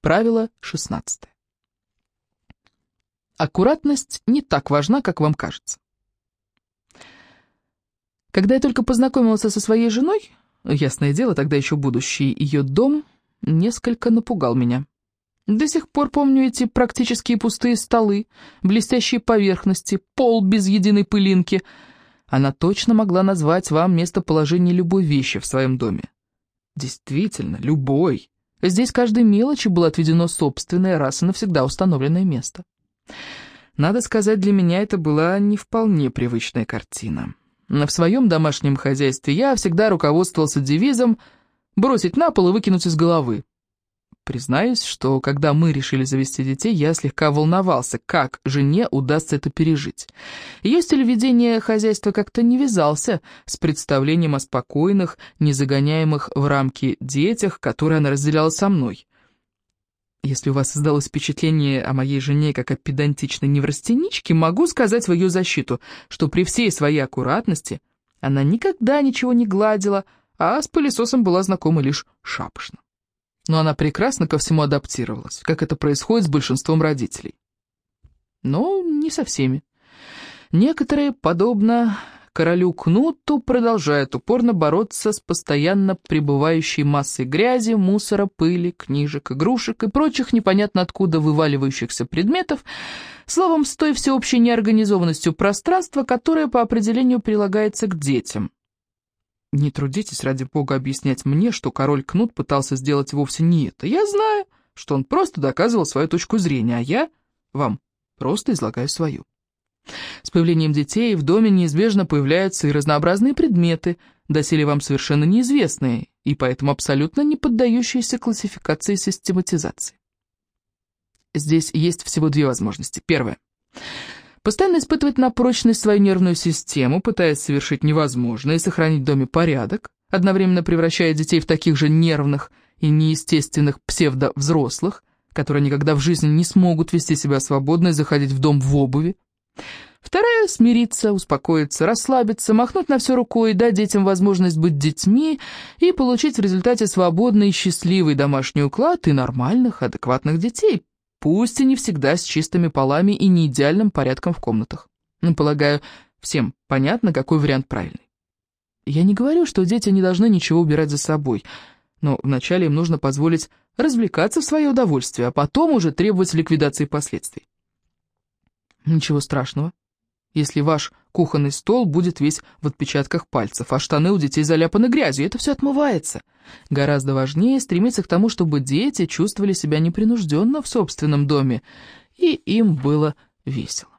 Правило 16. Аккуратность не так важна, как вам кажется. Когда я только познакомился со своей женой, ясное дело, тогда еще будущий ее дом, несколько напугал меня. До сих пор помню эти практически пустые столы, блестящие поверхности, пол без единой пылинки. Она точно могла назвать вам местоположение любой вещи в своем доме. Действительно, любой. Здесь каждой мелочи было отведено собственное, раз и навсегда установленное место. Надо сказать, для меня это была не вполне привычная картина. В своем домашнем хозяйстве я всегда руководствовался девизом «бросить на пол и выкинуть из головы». Признаюсь, что когда мы решили завести детей, я слегка волновался, как жене удастся это пережить. Ее стиль ведения хозяйства как-то не вязался с представлением о спокойных, не загоняемых в рамки детях, которые она разделяла со мной. Если у вас создалось впечатление о моей жене как о педантичной неврастеничке, могу сказать в ее защиту, что при всей своей аккуратности она никогда ничего не гладила, а с пылесосом была знакома лишь шапошно но она прекрасно ко всему адаптировалась, как это происходит с большинством родителей. Но не со всеми. Некоторые, подобно королю Кнуту, продолжают упорно бороться с постоянно пребывающей массой грязи, мусора, пыли, книжек, игрушек и прочих непонятно откуда вываливающихся предметов, словом, с той всеобщей неорганизованностью пространства, которое по определению прилагается к детям. Не трудитесь, ради бога, объяснять мне, что король Кнут пытался сделать вовсе не это. Я знаю, что он просто доказывал свою точку зрения, а я вам просто излагаю свою. С появлением детей в доме неизбежно появляются и разнообразные предметы, доселе вам совершенно неизвестные, и поэтому абсолютно не поддающиеся классификации и систематизации. Здесь есть всего две возможности. Первое. Постоянно испытывать на прочность свою нервную систему, пытаясь совершить невозможное и сохранить в доме порядок, одновременно превращая детей в таких же нервных и неестественных псевдовзрослых, которые никогда в жизни не смогут вести себя свободно и заходить в дом в обуви. Вторая — смириться, успокоиться, расслабиться, махнуть на все рукой, дать детям возможность быть детьми и получить в результате свободный и счастливый домашний уклад и нормальных, адекватных детей, пусть и не всегда с чистыми полами и не идеальным порядком в комнатах. Но, полагаю, всем понятно, какой вариант правильный. Я не говорю, что дети не должны ничего убирать за собой, но вначале им нужно позволить развлекаться в свое удовольствие, а потом уже требовать ликвидации последствий. Ничего страшного если ваш кухонный стол будет весь в отпечатках пальцев, а штаны у детей заляпаны грязью, это все отмывается. Гораздо важнее стремиться к тому, чтобы дети чувствовали себя непринужденно в собственном доме, и им было весело.